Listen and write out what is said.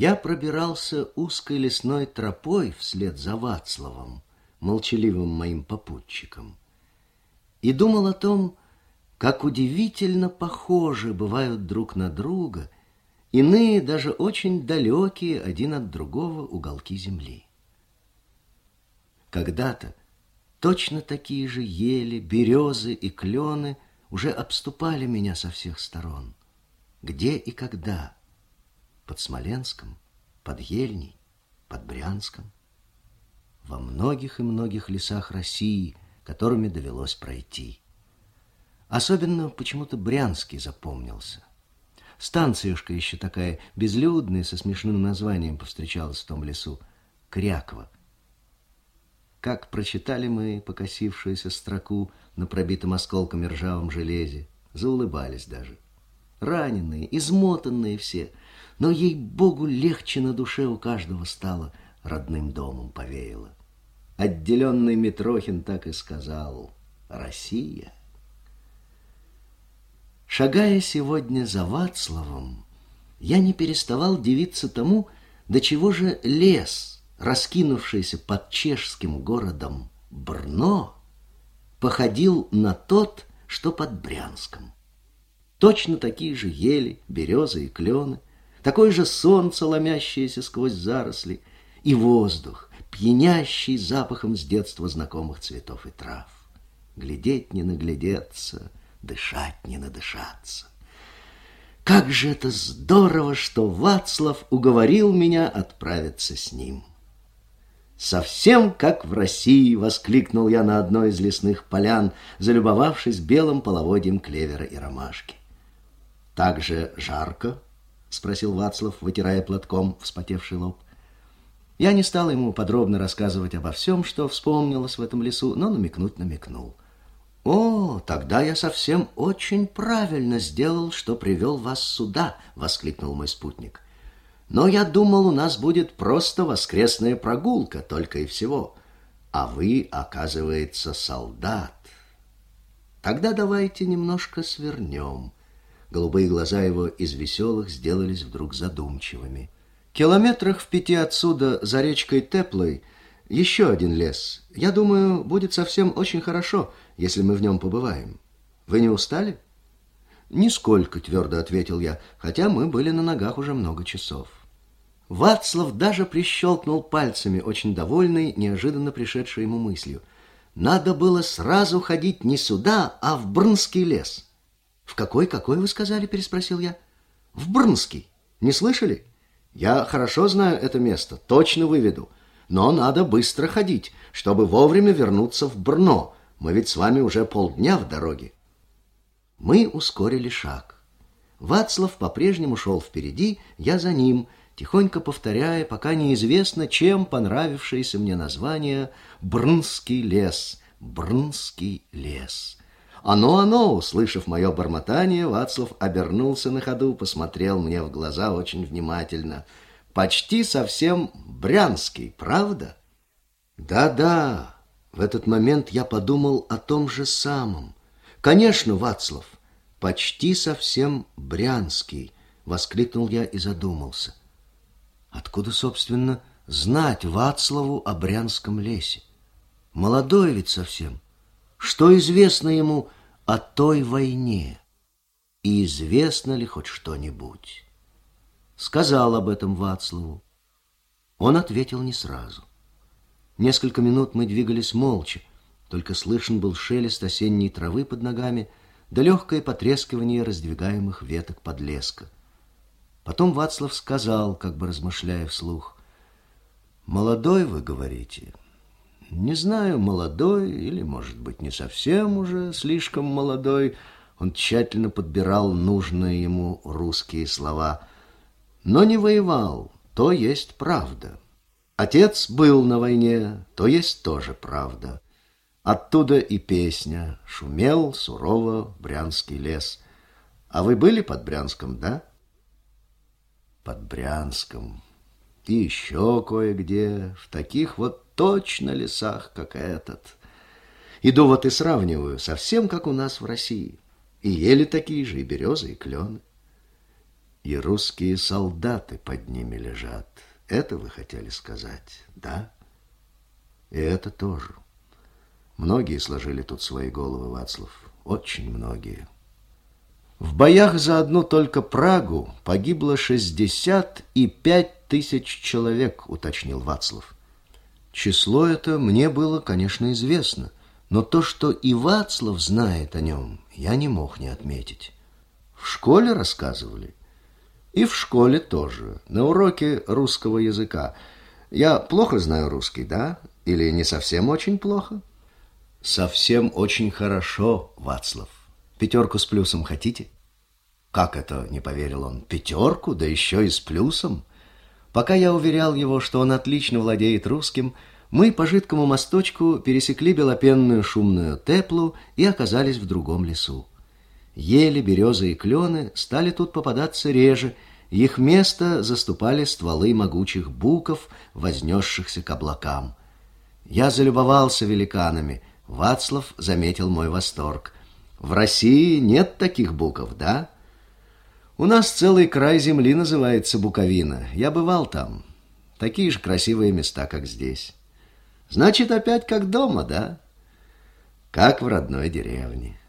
Я пробирался узкой лесной тропой вслед за Вацлавом, молчаливым моим попутчиком, и думал о том, как удивительно похожи бывают друг на друга иные даже очень далекие один от другого уголки земли. Когда-то точно такие же ели, березы и клены уже обступали меня со всех сторон. Где и когда – под Смоленском, под Ельней, под Брянском. Во многих и многих лесах России, которыми довелось пройти. Особенно почему-то Брянский запомнился. Станциюшка еще такая безлюдная, со смешным названием повстречалась в том лесу. Кряква. Как прочитали мы покосившуюся строку на пробитом осколками ржавом железе, заулыбались даже. Раненые, измотанные все — но, ей-богу, легче на душе у каждого стало, родным домом повеяло. Отделенный Митрохин так и сказал «Россия». Шагая сегодня за Вацлавом, я не переставал дивиться тому, до чего же лес, раскинувшийся под чешским городом Брно, походил на тот, что под Брянском. Точно такие же ели, березы и клены, такое же солнце, ломящееся сквозь заросли, и воздух, пьянящий запахом с детства знакомых цветов и трав. Глядеть не наглядеться, дышать не надышаться. Как же это здорово, что Вацлав уговорил меня отправиться с ним. «Совсем как в России!» — воскликнул я на одной из лесных полян, залюбовавшись белым половодьем клевера и ромашки. «Так же жарко?» — спросил Вацлав, вытирая платком вспотевший лоб. Я не стал ему подробно рассказывать обо всем, что вспомнилось в этом лесу, но намекнуть намекнул. «О, тогда я совсем очень правильно сделал, что привел вас сюда!» — воскликнул мой спутник. «Но я думал, у нас будет просто воскресная прогулка, только и всего. А вы, оказывается, солдат. Тогда давайте немножко свернем». Голубые глаза его из веселых сделались вдруг задумчивыми. Километрах в пяти отсюда, за речкой Теплой, еще один лес. Я думаю, будет совсем очень хорошо, если мы в нем побываем. Вы не устали? Нисколько, твердо ответил я, хотя мы были на ногах уже много часов. Вацлав даже прищелкнул пальцами, очень довольный, неожиданно пришедшей ему мыслью. Надо было сразу ходить не сюда, а в Брнский лес. «В какой, какой вы сказали?» – переспросил я. «В Брнский. Не слышали? Я хорошо знаю это место, точно выведу. Но надо быстро ходить, чтобы вовремя вернуться в Брно. Мы ведь с вами уже полдня в дороге». Мы ускорили шаг. Вацлав по-прежнему шел впереди, я за ним, тихонько повторяя, пока неизвестно, чем понравившееся мне название «Брнский лес», «Брнский лес». «Оно, оно!» Услышав мое бормотание, Вацлав обернулся на ходу, посмотрел мне в глаза очень внимательно. «Почти совсем брянский, правда?» «Да-да!» В этот момент я подумал о том же самом. «Конечно, Вацлав, почти совсем брянский!» Воскликнул я и задумался. Откуда, собственно, знать Вацлаву о брянском лесе? Молодой ведь совсем. Что известно ему о той войне? И известно ли хоть что-нибудь? Сказал об этом Вацлаву. Он ответил не сразу. Несколько минут мы двигались молча, только слышен был шелест осенней травы под ногами да легкое потрескивание раздвигаемых веток подлеска. Потом Вацлав сказал, как бы размышляя вслух, «Молодой, вы говорите, не знаю, молодой или, может быть, не совсем уже слишком молодой. Он тщательно подбирал нужные ему русские слова. Но не воевал, то есть правда. Отец был на войне, то есть тоже правда. Оттуда и песня «Шумел сурово Брянский лес». А вы были под Брянском, да? Под Брянском. И еще кое-где, в таких вот точно лесах, как этот. Иду вот и сравниваю, совсем как у нас в России. И ели такие же, и березы, и клены. и русские солдаты под ними лежат. Это вы хотели сказать, да? И это тоже. Многие сложили тут свои головы, Вацлав. Очень многие. В боях за одну только Прагу погибло 65 тысяч человек, уточнил Вацлав. Число это мне было, конечно, известно, но то, что и Вацлав знает о нем, я не мог не отметить. В школе рассказывали. И в школе тоже, на уроке русского языка. Я плохо знаю русский, да? Или не совсем очень плохо? Совсем очень хорошо, Вацлав. Пятерку с плюсом хотите? Как это, не поверил он, пятерку, да еще и с плюсом? Пока я уверял его, что он отлично владеет русским, мы по жидкому мосточку пересекли белопенную шумную теплу и оказались в другом лесу. Ели, березы и клены стали тут попадаться реже, их место заступали стволы могучих буков, вознесшихся к облакам. Я залюбовался великанами. Вацлав заметил мой восторг. В России нет таких буков, да? У нас целый край земли называется Буковина. Я бывал там. Такие же красивые места, как здесь. Значит, опять как дома, да? Как в родной деревне.